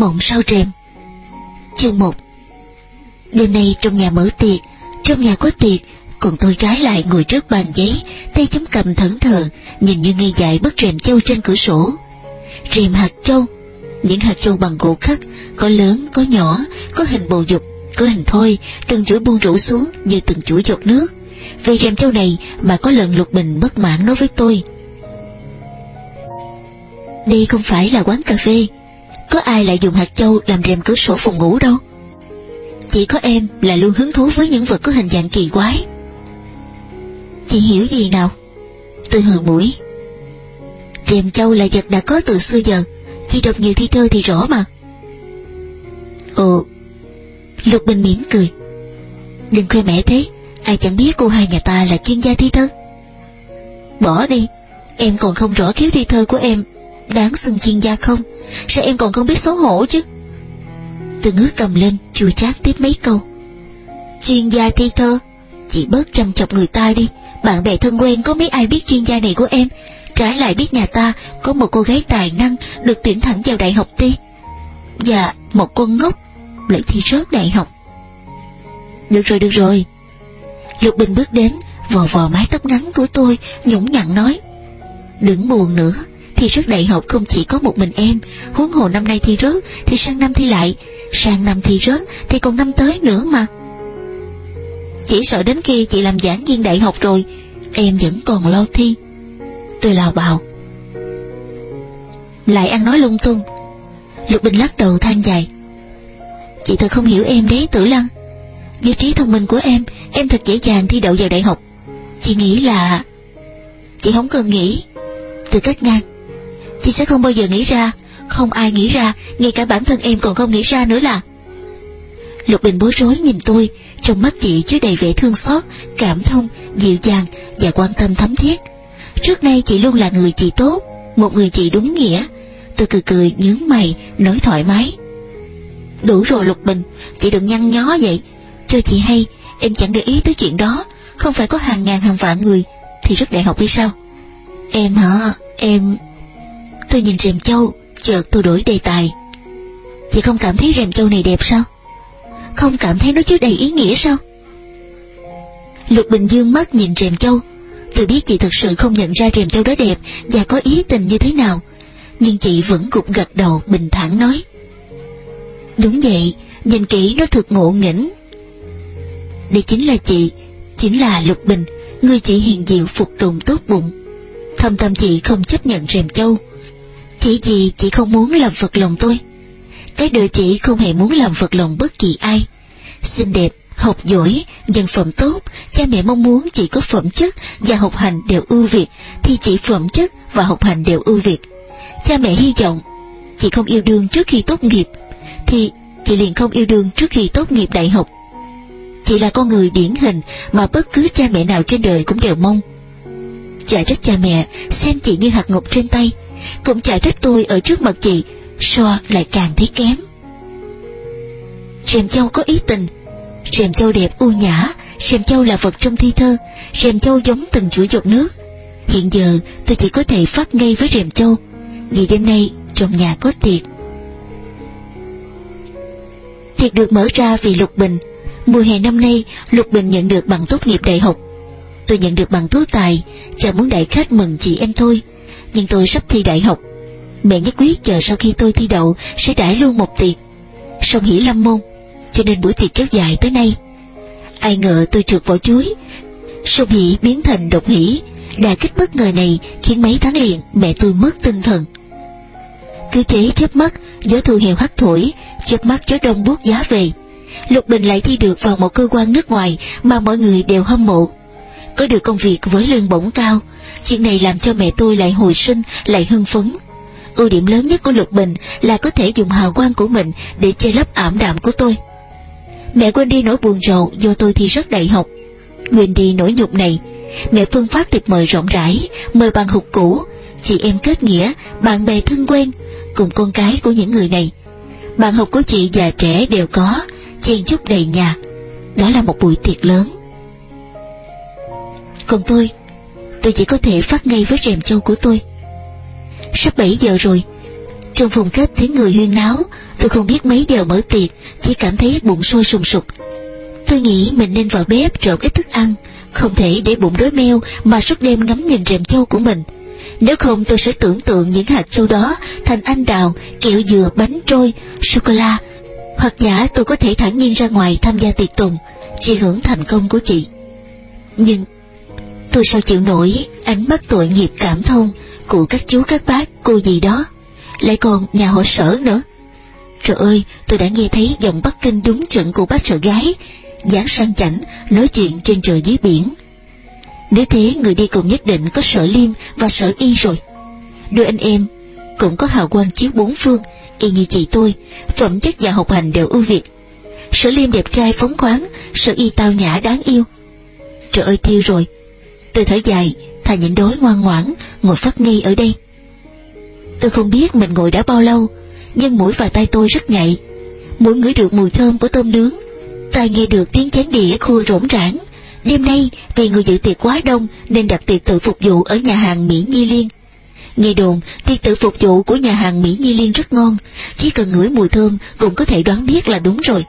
mộng sau rèm. Chương 1 Đêm nay trong nhà mở tiệc Trong nhà có tiệc Còn tôi trái lại ngồi trước bàn giấy Tay chống cầm thẫn thờ Nhìn như nghi dại bức rèm châu trên cửa sổ. Rèm hạt châu Những hạt châu bằng gỗ khắc Có lớn, có nhỏ, có hình bầu dục Có hình thôi, từng chuỗi buông rủ xuống Như từng chuỗi giọt nước. Vì rèm châu này mà có lần lục bình bất mãn nói với tôi Đây không phải là quán cà phê có ai lại dùng hạt châu làm rèm cửa sổ phòng ngủ đâu? Chỉ có em là luôn hứng thú với những vật có hình dạng kỳ quái. Chị hiểu gì nào? Tôi hừ mũi. Rèm châu là vật đã có từ xưa giờ. Chị đọc nhiều thi thơ thì rõ mà. Ồ, Lục Bình mỉm cười. Đừng khoe mẽ thế. Ai chẳng biết cô hai nhà ta là chuyên gia thi thơ. Bỏ đi. Em còn không rõ khiếu thi thơ của em. Đáng xưng chuyên gia không? Sao em còn không biết xấu hổ chứ? Tôi ngước cầm lên chùa chát tiếp mấy câu. Chuyên gia thi thơ, Chị bớt chăm chọc người ta đi. Bạn bè thân quen, có mấy ai biết chuyên gia này của em? Trái lại biết nhà ta, Có một cô gái tài năng, Được tuyển thẳng vào đại học ti Và dạ, một con ngốc, Lại thi rớt đại học. Được rồi được rồi. Lục Bình bước đến, Vò vò mái tóc ngắn của tôi Nhũng nhặn nói. Đừng buồn nữa. Thi rớt đại học không chỉ có một mình em. Huống hồ năm nay thi rớt, Thì sang năm thi lại. Sang năm thi rớt, Thì còn năm tới nữa mà. Chỉ sợ đến khi chị làm giảng viên đại học rồi, Em vẫn còn lo thi. Tôi lào bào. Lại ăn nói lung tung. Lục Bình lắc đầu than dài. Chị thật không hiểu em đấy, Tử Lăng. Với trí thông minh của em Em thật dễ dàng thi đậu vào đại học. Chị nghĩ là Chị không cần nghĩ. Từ cách ngang. Chị sẽ không bao giờ nghĩ ra. Không ai nghĩ ra Ngay cả bản thân em còn không nghĩ ra nữa là. Lục Bình bối rối nhìn tôi Trong mắt chị chứa đầy vẻ thương xót Cảm thông, dịu dàng Và quan tâm thấm thiết. Trước nay chị luôn là người chị tốt Một người chị đúng nghĩa. Tôi cười cười nhướng mày Nói thoải mái. Đủ rồi Lục Bình Chị đừng nhăn nhó vậy. Cho chị hay Em chẳng để ý tới chuyện đó. Không phải có hàng ngàn hàng vạn người Thì rất đại học đi sao? Em hả? Em Tôi nhìn rèm châu, Chợt tôi đổi đề tài. Chị không cảm thấy rèm châu này đẹp sao? Không cảm thấy nó chứa đầy ý nghĩa sao? Lục Bình Dương mắt nhìn rèm châu. Tôi biết chị thật sự không nhận ra rèm châu đó đẹp Và có ý tình như thế nào. Nhưng chị vẫn gục gật đầu, bình thản nói. Đúng vậy, Nhìn kỹ nó thật ngộ nghĩnh. Đây chính là chị, Chính là Lục Bình. Người chị hiền diệu, phục tùng, tốt bụng. Thâm tâm chị không chấp nhận rèm châu chỉ vì chị không muốn làm phật lòng tôi. Cái đời chị không hề muốn làm phật lòng bất kỳ ai. Xinh đẹp, học giỏi, dân phẩm tốt Cha mẹ mong muốn chị có phẩm chất và học hành đều ưu việt Thì chị phẩm chất và học hành đều ưu việt. Cha mẹ hy vọng chị không yêu đương trước khi tốt nghiệp Thì chị liền không yêu đương trước khi tốt nghiệp đại học. Chị là con người điển hình mà bất cứ cha mẹ nào trên đời cũng đều mong. Chả trách cha mẹ xem chị như hạt ngọc trên tay cũng chả trách tôi ở trước mặt chị, so lại càng thấy kém. Rèm châu có ý tình. Rèm châu đẹp u nhã, rèm châu là vật trong thi thơ, rèm châu giống từng chuỗi giọt nước. Hiện giờ, tôi chỉ có thể phát ngay với rèm châu. Vì đêm nay, trong nhà có tiệc. Tiệc được mở ra vì lục bình. Mùa hè năm nay, lục bình nhận được bằng tốt nghiệp đại học. Tôi nhận được bằng tú tài, chào muốn đại khách mừng chị em thôi nhưng tôi sắp thi đại học. Mẹ nhất quyết chờ sau khi tôi thi đậu sẽ đãi luôn một tiệc. Xong hỉ lâm môn, cho nên buổi tiệc kéo dài tới nay. Ai ngờ tôi trượt vỏ chuối. Sông hỉ biến thành độc hỉ đà kích bất ngờ này khiến mấy tháng liền mẹ tôi mất tinh thần. Cứ thế chớp mắt, gió thu heo hắt thổi, chớp mắt gió đông buốt giá về. Lục bình lại thi được vào một cơ quan nước ngoài mà mọi người đều hâm mộ có được công việc với lương bổng cao. Chuyện này làm cho mẹ tôi lại hồi sinh, Lại hưng phấn. Ưu điểm lớn nhất của Lục Bình là có thể dùng hào quang của mình Để che lấp ảm đạm của tôi. Mẹ quên đi nỗi buồn rầu Do tôi thi rất đại học. Quên đi nỗi nhục này. Mẹ phương phát tiệc mời rộng rãi, Mời bằng hụt cũ, Chị em kết nghĩa, Bạn bè thân quen, Cùng con cái của những người này. Bạn học của chị già trẻ đều có, Chen chúc đầy nhà. Đó là một buổi tiệc lớn. Còn tôi. Tôi chỉ có thể phát ngay với rèm châu của tôi. Sắp 7 giờ rồi, trong phòng khách thấy người huyên náo, tôi không biết mấy giờ mở tiệc Chỉ cảm thấy bụng sôi sùng sục. Tôi nghĩ mình nên vào bếp trộn ít thức ăn Không thể để bụng đói meo Mà suốt đêm ngắm nhìn rèm châu của mình. Nếu không tôi sẽ tưởng tượng những hạt châu đó Thành anh đào, kẹo dừa, bánh trôi, sô-cô-la. Hoặc giả tôi có thể thản nhiên ra ngoài tham gia tiệc tùng Chỉ hưởng thành công của chị. Nhưng tôi sao chịu nổi ánh mắt tội nghiệp cảm thông Của các chú các bác cô gì đó Lại còn nhà họ sở nữa Trời ơi, tôi đã nghe thấy giọng Bắc Kinh đúng chuẩn của bác sợ gái, dáng sang chảnh, nói chuyện trên trời dưới biển. Nếu thế, người đi cùng nhất định có sở liêm và sở y rồi. Đôi anh em cũng có hào quang chiếu bốn phương, y như chị tôi, phẩm chất và học hành đều ưu việt. Sở liêm đẹp trai phóng khoáng, sở y tao nhã đáng yêu. Trời ơi tiêu rồi, tôi thở dài, thà nhịn đói ngoan ngoãn, ngồi phát nghi ở đây. Tôi không biết mình ngồi đã bao lâu, nhưng mũi và tay tôi rất nhạy. Mũi ngửi được mùi thơm của tôm nướng, tai nghe được tiếng chén đĩa khua rỗng rãng. Đêm nay vì người dự tiệc quá đông nên đặt tiệc tự phục vụ ở nhà hàng Mỹ Nhi Liên. Nghe đồn tiệc tự phục vụ của nhà hàng Mỹ Nhi Liên rất ngon, chỉ cần ngửi mùi thơm cũng có thể đoán biết là đúng rồi.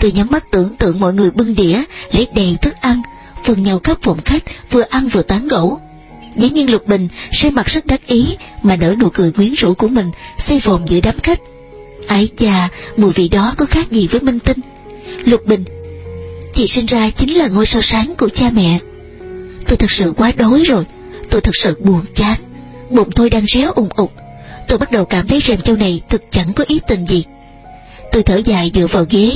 Tôi nhắm mắt tưởng tượng mọi người bưng đĩa, lấy đầy thức ăn, phần nhau khắp phòng khách, vừa ăn vừa tán gẫu. Dĩ nhiên Lục Bình sẽ mặt rất đắc ý mà nở nụ cười quyến rũ của mình xây vòng giữa đám khách. Ái chà, mùi vị đó có khác gì với Minh Tinh? Lục Bình, chị sinh ra chính là ngôi sao sáng của cha mẹ. Tôi thật sự quá đói rồi, tôi thật sự buồn chán, bụng tôi đang réo ùng ục. Tôi bắt đầu cảm thấy rèm châu này thực chẳng có ý tình gì. Tôi thở dài dựa vào ghế,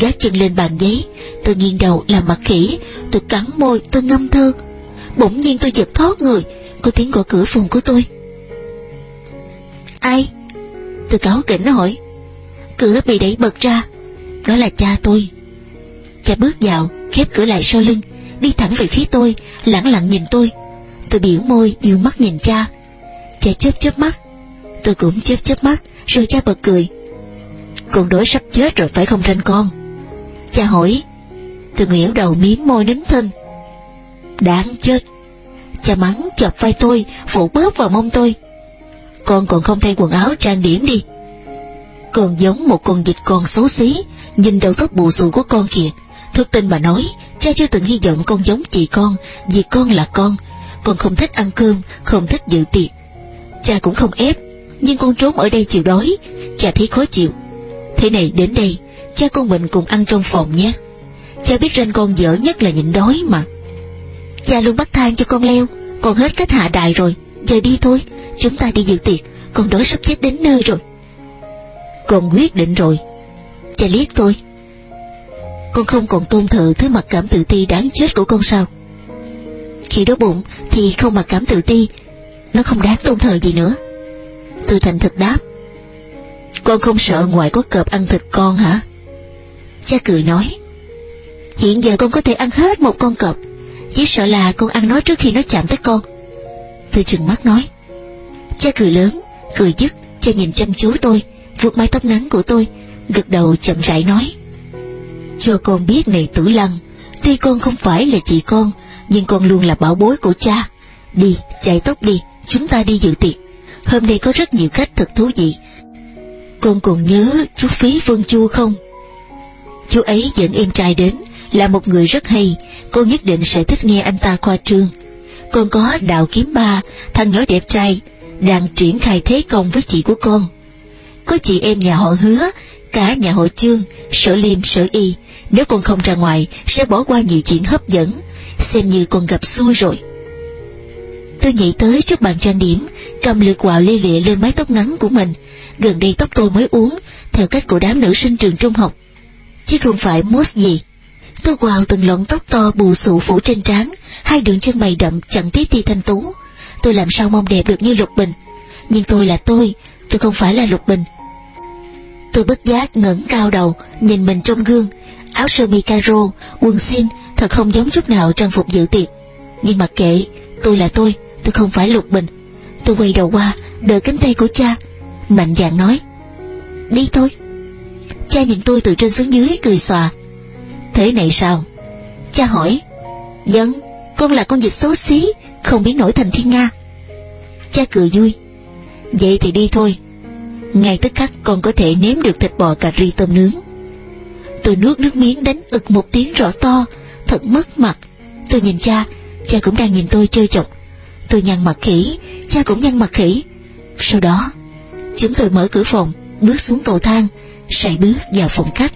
gác chân lên bàn giấy, tôi nghiêng đầu làm mặt khỉ, tôi cắn môi, tôi ngâm thơ. Bỗng nhiên tôi giật thót người Có tiếng gõ cửa phòng của tôi. Ai? Tôi cáo kỉnh hỏi. Cửa bị đẩy bật ra Đó là cha tôi. Cha bước vào khép cửa lại sau lưng Đi thẳng về phía tôi lẳng lặng nhìn tôi. Tôi biểu môi dương mắt nhìn cha. Cha chớp chớp mắt. Tôi cũng chớp chớp mắt Rồi cha bật cười. Con đói sắp chết rồi phải không tranh con? Cha hỏi. Tôi nghỉu đầu miếm môi nín thinh. Đáng chết. Cha mắng, chọc vai tôi Phụ bóp vào mông tôi. Con còn không thay quần áo trang điểm đi. Con giống một con dịch con xấu xí, Nhìn đầu tóc bù xù của con kìa. Thực tình mà nói, Cha chưa từng hy vọng con giống chị con, Vì con là con. Con không thích ăn cơm, Không thích dự tiệc. Cha cũng không ép, Nhưng con trốn ở đây chịu đói. Cha thấy khó chịu. Thế này đến đây Cha con mình cùng ăn trong phòng nhé. Cha biết ranh con dở nhất là nhịn đói mà. Cha luôn bắt thang cho con leo. Còn hết cách hạ đại rồi. Giờ đi thôi. Chúng ta đi dự tiệc. Con đói sắp chết đến nơi rồi. Con quyết định rồi. Cha liếc tôi. Con không còn tôn thờ thứ mặc cảm tự ti đáng chết của con sao. Khi đói bụng Thì không mặc cảm tự ti. Nó không đáng tôn thờ gì nữa. Tôi thành thật đáp. Con không sợ ngoại có cọp ăn thịt con hả? Cha cười nói, Hiện giờ con có thể ăn hết một con cọp, chỉ sợ là con ăn nó trước khi nó chạm tới con. Tôi chừng mắt nói, Cha cười lớn, Cười dứt, Cha nhìn chăm chú tôi vuốt mái tóc ngắn của tôi, Gật đầu chậm rãi nói, Cho con biết này tử lăng, Tuy con không phải là chị con, Nhưng con luôn là bảo bối của cha. Đi, chạy tóc đi, Chúng ta đi dự tiệc. Hôm nay có rất nhiều khách thật thú vị. Con còn nhớ chú Phí Vân Chu không? Chú ấy dẫn em trai đến là một người rất hay, cô nhất định sẽ thích nghe anh ta khoa trương. Còn có đạo kiếm ba, thằng nhỏ đẹp trai, đang triển khai thế công với chị của con. Có chị em nhà họ hứa, cả nhà họ chương, sở liêm, sở y, nếu con không ra ngoài, sẽ bỏ qua nhiều chuyện hấp dẫn, xem như con gặp xui rồi. Tôi nhảy tới trước bàn trang điểm, cầm lược quạo lia lịa lên mái tóc ngắn của mình. Gần đây tóc tôi mới uống, theo cách của đám nữ sinh trường trung học. Chứ không phải mốt gì. Tôi quào từng lọn tóc to bù xù phủ trên trán, hai đường chân mày đậm chẳng tí ti thanh tú. Tôi làm sao mong đẹp được như Lục Bình, nhưng tôi là tôi, tôi không phải là Lục Bình. Tôi bất giác ngẩng cao đầu, nhìn mình trong gương, áo sơ mi caro, quần xin, thật không giống chút nào trang phục dự tiệc. Nhưng mặc kệ, tôi là tôi, tôi không phải Lục Bình. Tôi quay đầu qua, đợi cánh tay của cha, mạnh dạn nói, đi thôi. Cha nhìn tôi từ trên xuống dưới cười xòa Thế này sao? Cha hỏi. Dân, con là con dịch xấu xí, không biến nổi thành thiên Nga. Cha cười vui. Vậy thì đi thôi. Ngay tức khắc con có thể nếm được thịt bò cà ri tôm nướng Tôi nuốt nước miếng đánh ực một tiếng rõ to Thật mất mặt Tôi nhìn cha Cha cũng đang nhìn tôi chơi chọc Tôi nhăn mặt khỉ Cha cũng nhăn mặt khỉ Sau đó Chúng tôi mở cửa phòng Bước xuống cầu thang Sải bước vào phòng khách.